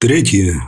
Третье.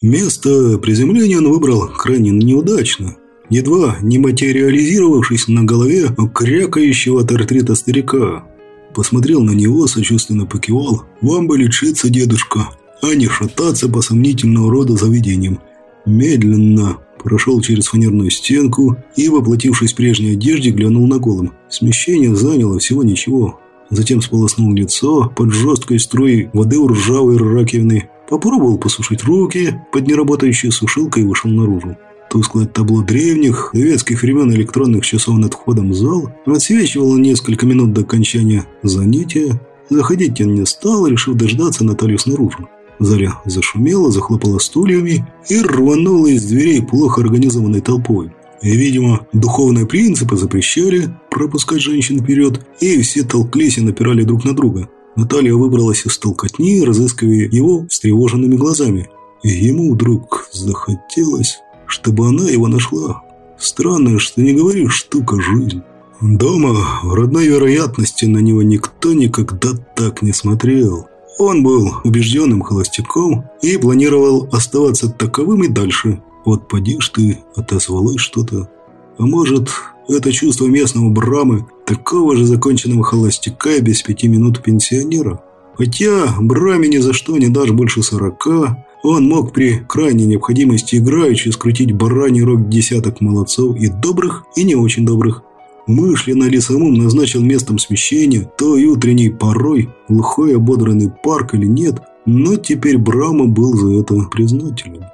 Место приземления он выбрал крайне неудачно. Едва не материализировавшись на голове крякающего от артрита старика. Посмотрел на него, сочувственно покивал. «Вам бы лечиться, дедушка, а не шататься по сомнительного рода заведениям. Медленно прошел через фанерную стенку и, воплотившись в прежней одежде, глянул на голым. Смещение заняло всего ничего. Затем сполоснул лицо под жесткой струей воды у ржавой раковины. Попробовал посушить руки под неработающей сушилкой и вышел наружу. Тусклое табло древних, советских времен электронных часов над входом в зал отсвечивало несколько минут до окончания занятия. Заходить он не стал, решив дождаться Наталью снаружи. Заря зашумела, захлопала стульями и рванула из дверей плохо организованной толпой. И, видимо, духовные принципы запрещали пропускать женщин вперед, и все толклись и напирали друг на друга. Наталья выбралась из толкотни, разыскивая его встревоженными глазами. И ему вдруг захотелось чтобы она его нашла. Странно, что не говоришь, штука жизнь. Дома, в родной вероятности, на него никто никогда так не смотрел. Он был убежденным холостяком и планировал оставаться таковым и дальше. Вот поди ж ты, отозвалось что-то. А может, это чувство местного Брамы, такого же законченного холостяка без пяти минут пенсионера? Хотя Браме ни за что не дашь больше сорока, он мог при крайней необходимости играючи скрутить бараний рог десяток молодцов и добрых, и не очень добрых. Мысленно ли самым назначил местом смещения той утренней порой, глухой ободранный парк или нет, но теперь Брама был за это признателен.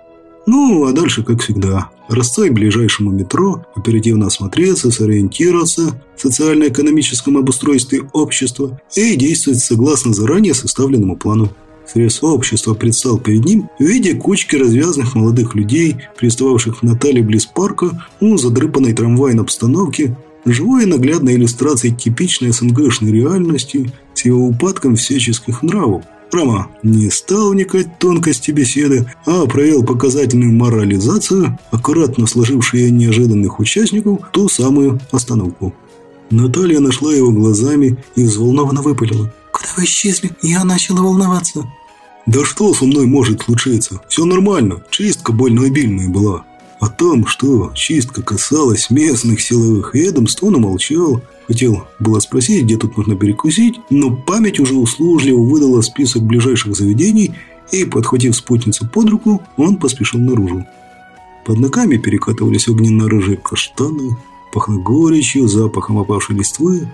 Ну, а дальше, как всегда, расцой к ближайшему метро, оперативно осмотреться, сориентироваться в социально-экономическом обустройстве общества и действовать согласно заранее составленному плану. Срез общества предстал перед ним в виде кучки развязанных молодых людей, пристававших к Наталье близ парка у задрыпанной трамвайной обстановки, живой и наглядной иллюстрацией типичной СНГшной реальности с его упадком всяческих нравов. Рома не стал вникать тонкости беседы, а провел показательную морализацию, аккуратно сложившую неожиданных участников ту самую остановку. Наталья нашла его глазами и взволнованно выпалила. «Куда вы исчезли? Я начала волноваться». Да что со мной может случиться? Все нормально, чистка больно обильная была. О том, что чистка касалась местных силовых ведомств, он умолчал. Хотел было спросить, где тут можно перекусить, но память уже услужливо выдала список ближайших заведений, и, подхватив спутницу под руку, он поспешил наружу. Под ногами перекатывались огненно-рыжие каштаны, пахло горечью, запахом опавшей листвы,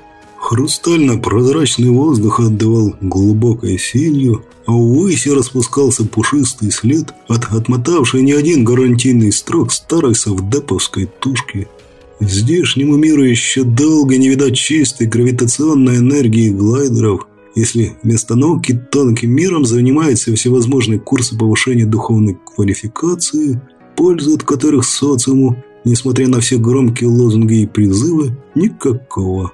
Хрустально-прозрачный воздух отдавал глубокой синью, а увыси распускался пушистый след от отмотавшей не один гарантийный строк старой совдеповской тушки. Здешнему миру еще долго не видать чистой гравитационной энергии глайдеров, если вместо науки тонким миром занимаются всевозможные курсы повышения духовной квалификации, пользы от которых социуму, несмотря на все громкие лозунги и призывы, никакого.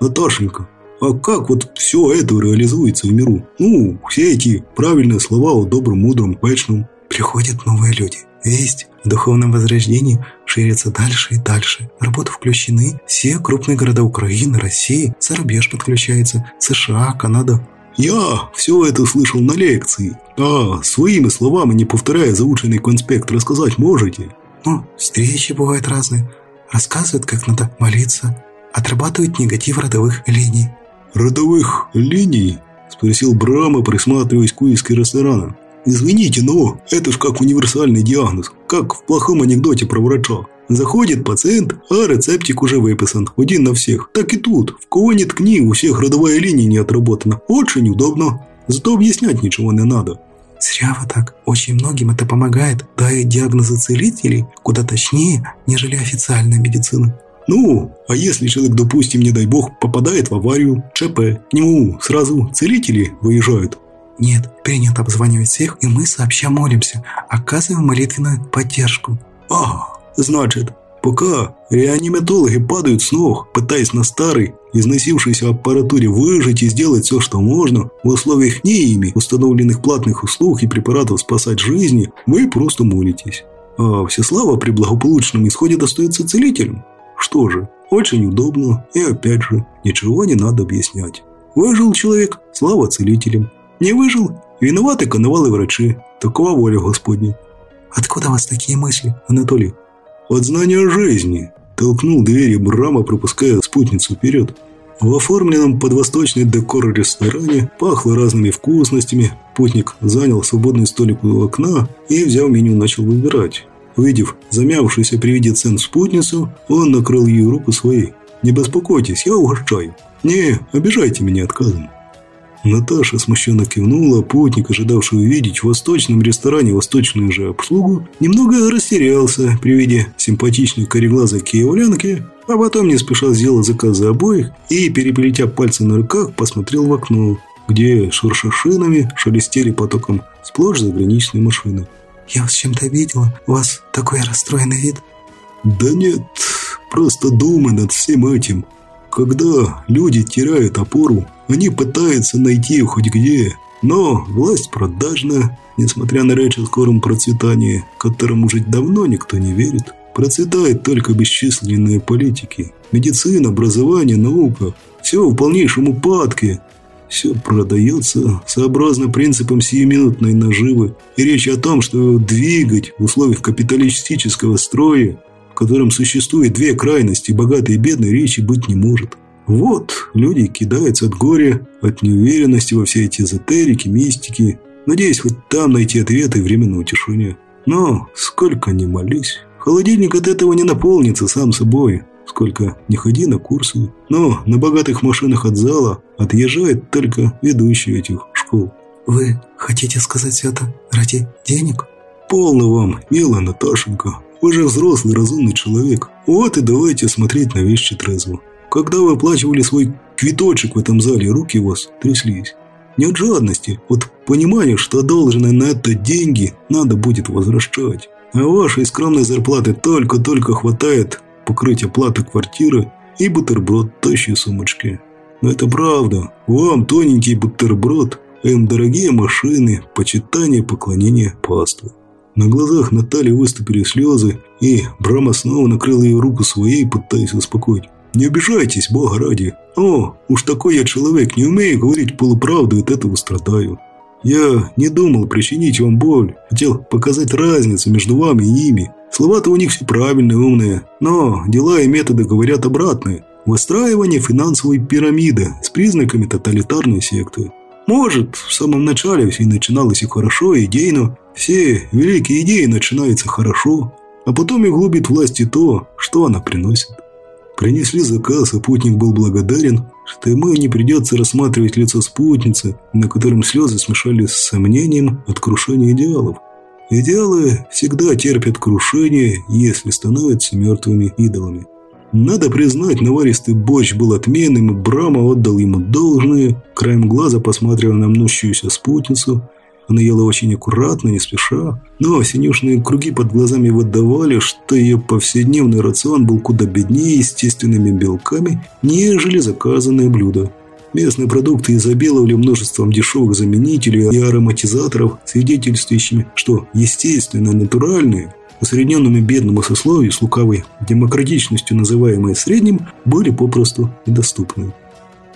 Наташенька, а как вот все это реализуется в миру? Ну, все эти правильные слова о добром, мудром, вечном. Приходят новые люди. Весть в духовном возрождении ширится дальше и дальше. В работу включены все крупные города Украины, России, за рубеж подключается, США, Канада. Я все это слышал на лекции. А своими словами, не повторяя заученный конспект, рассказать можете? Ну, встречи бывают разные. Рассказывают, как надо молиться, отрабатывают негатив родовых линий. «Родовых линий?» – спросил Брама, присматриваясь к вывеске ресторана. «Извините, но это ж как универсальный диагноз, как в плохом анекдоте про врача. Заходит пациент, а рецептик уже выписан, один на всех. Так и тут, в кого нет книг, у всех родовая линия не отработана. Очень удобно, зато объяснять ничего не надо». Зря вы так. Очень многим это помогает, да и диагнозы целителей куда точнее, нежели официальная медицина. Ну, а если человек, допустим, не дай бог, попадает в аварию, ЧП, к нему сразу целители выезжают? Нет, принято обзванивать всех, и мы сообща молимся, оказываем молитвенную поддержку. А, значит, пока реаниматологи падают с ног, пытаясь на старой, износившейся аппаратуре выжить и сделать все, что можно, в условиях не ими установленных платных услуг и препаратов спасать жизни, вы просто молитесь. А всеслава при благополучном исходе достается целителям. Что же, очень удобно и опять же, ничего не надо объяснять. Выжил человек, слава целителям. Не выжил, Виноваты коновалы врачи. Такова воля Господня. Откуда у вас такие мысли, Анатолий? От знания жизни. Толкнул двери Брама, пропуская спутницу вперед. В оформленном под восточный декор ресторане пахло разными вкусностями. Путник занял свободный столик у окна и, взяв меню, начал выбирать. Увидев замявшуюся при виде цен спутницу, он накрыл ее руку своей. «Не беспокойтесь, я угощаю. Не обижайте меня отказом». Наташа смущенно кивнула, путник, ожидавший увидеть в восточном ресторане восточную же обслугу, немного растерялся при виде симпатичной кореглазой киевлянки, а потом не спеша сделал заказ за обоих и, переплетя пальцы на руках, посмотрел в окно, где, шурша шинами, шелестели потоком сплошь заграничные машины. «Я вас чем-то видела? У вас такой расстроенный вид?» «Да нет, просто думай над всем этим. Когда люди теряют опору, они пытаются найти ее хоть где. Но власть продажна, несмотря на речь о скором процветании, которому уже давно никто не верит. Процветают только бесчисленные политики. Медицина, образование, наука. Все в полнейшем упадке. Все продается сообразно принципам сиюминутной наживы. И речь о том, что двигать в условиях капиталистического строя, в котором существует две крайности, богатый и бедный, речи быть не может. Вот, люди кидаются от горя, от неуверенности во все эти эзотерики, мистики, надеясь хоть там найти ответы и временное утешение. Но сколько ни молись, холодильник от этого не наполнится сам собой. Сколько не ходи на курсы. Но на богатых машинах от зала отъезжает только ведущие этих школ. Вы хотите сказать это ради денег? Полно вам, милая Наташенька. Вы же взрослый, разумный человек. Вот и давайте смотреть на вещи трезво. Когда вы оплачивали свой квиточек в этом зале, руки у вас тряслись. Не от жадности, от понимания, что одолженные на это деньги надо будет возвращать. А вашей скромной зарплаты только-только хватает покрыть оплаты квартиры и бутерброд тощей сумочки. Но это правда. Вам тоненький бутерброд, им дорогие машины, почитание, поклонение паству. На глазах Натальи выступили слезы, и Брама снова накрыл ее руку своей, пытаясь успокоить. Не обижайтесь, бога ради. О, уж такой я человек, не умею говорить полуправду от этого страдаю. Я не думал причинить вам боль, хотел показать разницу между вами и ними. Слова-то у них все правильные, умные, но дела и методы говорят обратное. Выстраивание финансовой пирамиды с признаками тоталитарной секты. Может, в самом начале все начиналось и хорошо, и идейно. Все великие идеи начинаются хорошо, а потом их глубит власти то, что она приносит. Принесли заказ, и путник был благодарен, что ему не придется рассматривать лицо спутницы, на котором слезы смешались с сомнением от крушения идеалов. Идеалы всегда терпят крушение, если становятся мертвыми идолами. Надо признать, наваристый борщ был отменным, и Брама отдал ему должное, краем глаза посматривая на мнущуюся спутницу – она ела очень аккуратно, не спеша, но синюшные круги под глазами выдавали, что ее повседневный рацион был куда беднее естественными белками, нежели заказанные блюда. Местные продукты изобиловали множеством дешевых заменителей и ароматизаторов, свидетельствующими, что естественно натуральные, усредненными бедному сословию с лукавой демократичностью, называемые средним, были попросту недоступны.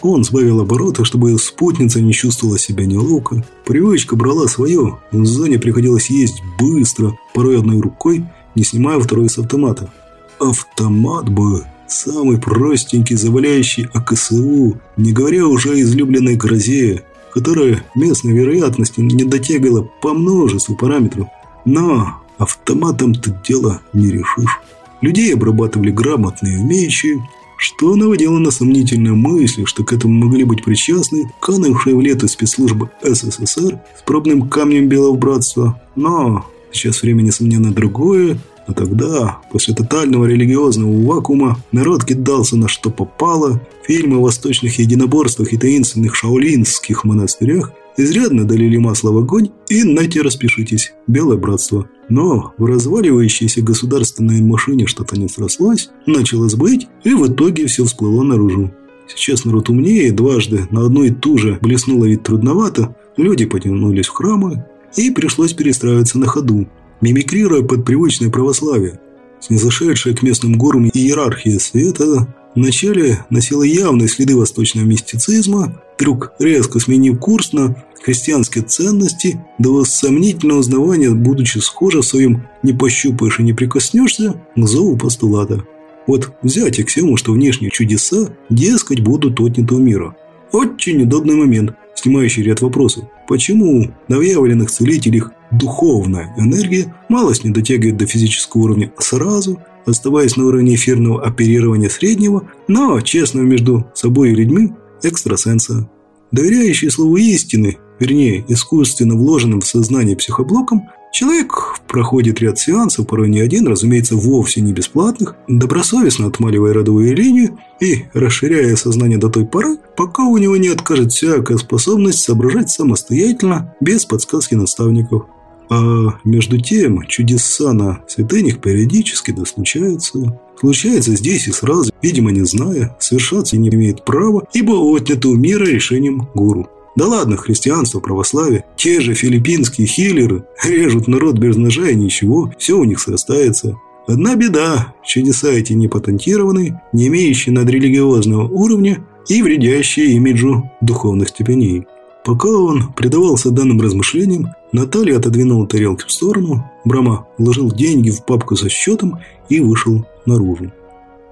Он сбавил обороты, чтобы спутница не чувствовала себя неловко. Привычка брала свое. В зоне приходилось есть быстро, порой одной рукой, не снимая второй с автомата. Автомат бы самый простенький, заваляющий АКСУ, не говоря уже о излюбленной грозе, которая местной вероятности не дотягивала по множеству параметров. Но автоматом тут дело не решишь. Людей обрабатывали грамотные, умеющие, что наводило на сомнительные мысли, что к этому могли быть причастны канувшие в лето спецслужбы СССР с пробным камнем Белого Братства. Но сейчас время, несомненно, другое, а тогда, после тотального религиозного вакуума, народ кидался на что попало, фильмы о восточных единоборствах и таинственных шаолинских монастырях изрядно долили масло в огонь и нате распишитесь, Белое Братство. Но в разваливающейся государственной машине что-то не срослось, начало сбыть, и в итоге все всплыло наружу. Сейчас народ умнее, дважды на одну и ту же блеснуло ведь трудновато, люди потянулись в храмы, и пришлось перестраиваться на ходу, мимикрируя под привычное православие. Снизошедшая к местным горам иерархия света вначале носила явные следы восточного мистицизма, вдруг резко сменив курс на христианские ценности, до сомнительного узнавания, будучи схожа в своем «не пощупаешь и не прикоснешься» к зову постулата. Вот взять аксиому, что внешние чудеса, дескать, будут отняты у мира. Очень удобный момент, снимающий ряд вопросов. Почему на выявленных целителях духовная энергия малость не дотягивает до физического уровня сразу, оставаясь на уровне эфирного оперирования среднего, но честного между собой и людьми экстрасенса. Доверяющий слову истины, вернее, искусственно вложенным в сознание психоблоком, человек проходит ряд сеансов, порой не один, разумеется, вовсе не бесплатных, добросовестно отмаливая родовую линию и расширяя сознание до той поры, пока у него не откажет всякая способность соображать самостоятельно, без подсказки наставников. А между тем, чудеса на святынях периодически да случаются. Случается здесь и сразу, видимо, не зная, совершаться не имеет права, ибо отнято у мира решением гуру. Да ладно, христианство, православие, те же филиппинские хиллеры режут народ без ножа и ничего, все у них срастается. Одна беда, чудеса эти не патентированы, не имеющие надрелигиозного уровня и вредящие имиджу духовных степеней. Пока он предавался данным размышлениям, Наталья отодвинула тарелки в сторону, Брама вложил деньги в папку со счетом и вышел наружу.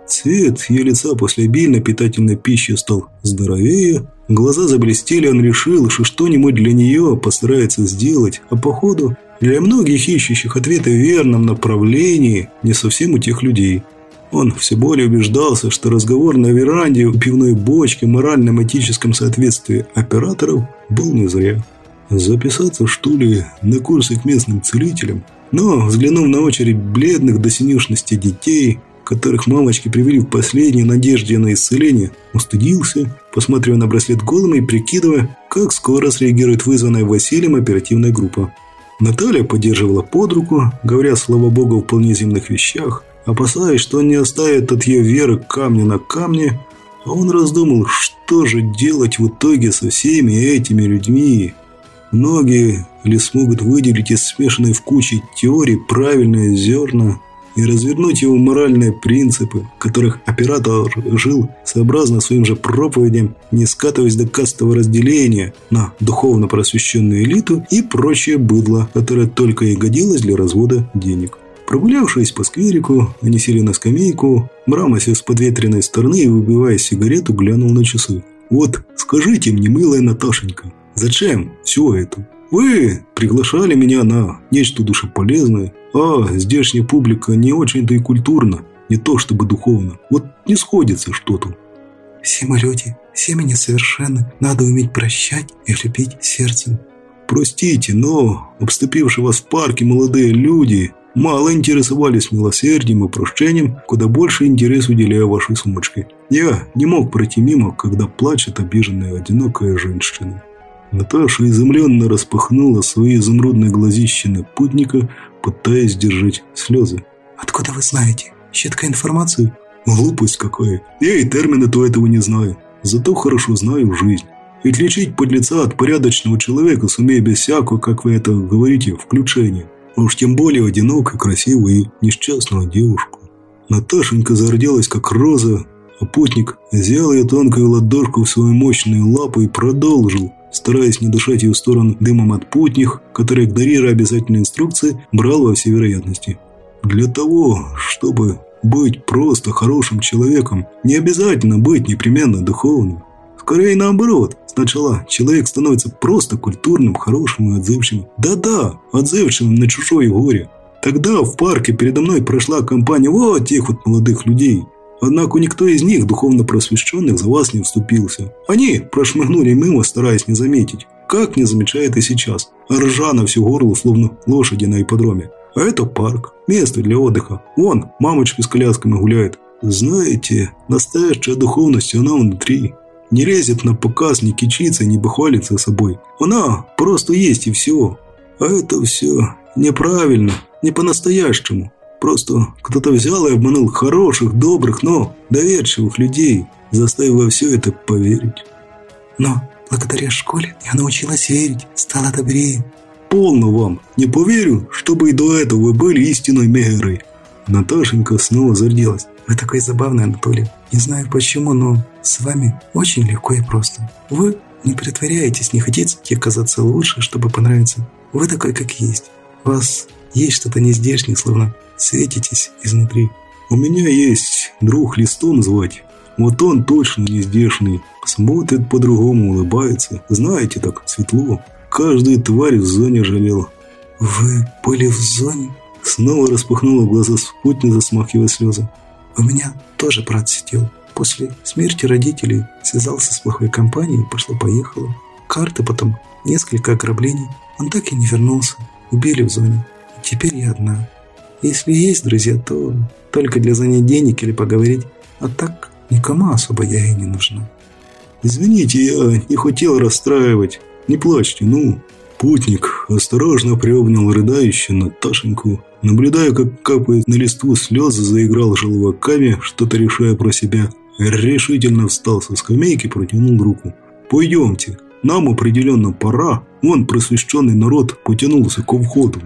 Цвет ее лица после обильной питательной пищи стал здоровее, глаза заблестели, он решил, что что-нибудь для нее постарается сделать, а походу для многих ищущих ответы в верном направлении не совсем у тех людей – он все более убеждался, что разговор на веранде у пивной бочки в морально-этическом соответствии операторов был не зря. Записаться, что ли, на курсы к местным целителям? Но, взглянув на очередь бледных до синюшности детей, которых мамочки привели в последней надежде на исцеление, устыдился, посмотрев на браслет голым и прикидывая, как скоро среагирует вызванная Василием оперативная группа. Наталья поддерживала под руку, говоря, слава богу, в вполне земных вещах, опасаясь, что он не оставит от ее веры камня на камне, он раздумал, что же делать в итоге со всеми этими людьми. Многие ли смогут выделить из смешанной в куче теорий правильные зерна и развернуть его моральные принципы, которых оператор жил сообразно своим же проповедям, не скатываясь до кастового разделения на духовно просвещенную элиту и прочее быдло, которое только и годилось для развода денег. Прогулявшись по скверику, они сели на скамейку. Мрамося с подветренной стороны и, выбивая сигарету, глянул на часы. «Вот, скажите мне, милая Наташенька, зачем все это? Вы приглашали меня на нечто душеполезное, а здешняя публика не очень-то и культурна, не то чтобы духовно. Вот не сходится что-то». «Все мы люди, все мы несовершенны, надо уметь прощать и любить сердцем». «Простите, но обступившие вас в парке молодые люди мало интересовались милосердием и прощением, куда больше интерес уделяя вашей сумочке. Я не мог пройти мимо, когда плачет обиженная одинокая женщина. Наташа изумленно распахнула свои изумрудные глазища на путника, пытаясь держать слезы. «Откуда вы знаете? Щеткая информацию?» «Глупость какая! Я и термины-то этого не знаю. Зато хорошо знаю жизнь. Ведь лечить подлеца от порядочного человека сумею без всякого, как вы это говорите, включения. Уж тем более одинокую, красивую и несчастную девушку. Наташенька зарделась, как роза, а путник взял ее тонкую ладошку в свою мощную лапу и продолжил, стараясь не дышать ее в сторону дымом от путних, который, игнорируя обязательные инструкции, брал во всей вероятности. Для того, чтобы быть просто хорошим человеком, не обязательно быть непременно духовным. Скорее наоборот. Сначала человек становится просто культурным, хорошим и отзывчивым. Да-да, отзывчивым на чужое горе. Тогда в парке передо мной прошла компания вот тех вот молодых людей. Однако никто из них, духовно просвещенных, за вас не вступился. Они прошмыгнули мимо, стараясь не заметить. Как не замечает и сейчас. Ржа на всю горло, словно лошади на ипподроме. А это парк. Место для отдыха. Вон, мамочки с колясками гуляют. Знаете, настоящая духовность, она внутри не лезет на показ, не кичится, не бахвалится собой. Она просто есть и все. А это все неправильно, не по-настоящему. Просто кто-то взял и обманул хороших, добрых, но доверчивых людей, заставив во все это поверить. Но благодаря школе я научилась верить, стала добрее. Полно вам. Не поверю, чтобы и до этого вы были истинной Мегерой. Наташенька снова зарделась. Вы такой забавный, Анатолий. Не знаю почему, но с вами очень легко и просто. Вы Не притворяйтесь, не хотите казаться лучше, чтобы понравиться. Вы такой, как есть. У вас есть что-то нездешнее, словно светитесь изнутри. У меня есть друг Листом звать. Вот он точно не здешний. Смотрит по-другому, улыбается. Знаете, так светло. Каждую тварь в зоне жалел. Вы были в зоне? Снова распахнула глаза спутница, смахивая слезы. У меня тоже брат сидел. После смерти родителей связался с плохой компанией, пошло-поехало. Карты потом, несколько ограблений. Он так и не вернулся. Убили в зоне. И теперь я одна. Если есть друзья, то только для занять денег или поговорить. А так никому особо я и не нужна. Извините, я не хотел расстраивать. Не плачьте, ну. Путник осторожно приобнял рыдающую Наташеньку. Наблюдая, как капает на листву слезы, заиграл желваками, что-то решая про себя. Решительно встал со скамейки, протянул руку. «Пойдемте, нам определенно пора». Вон просвещенный народ потянулся к входу.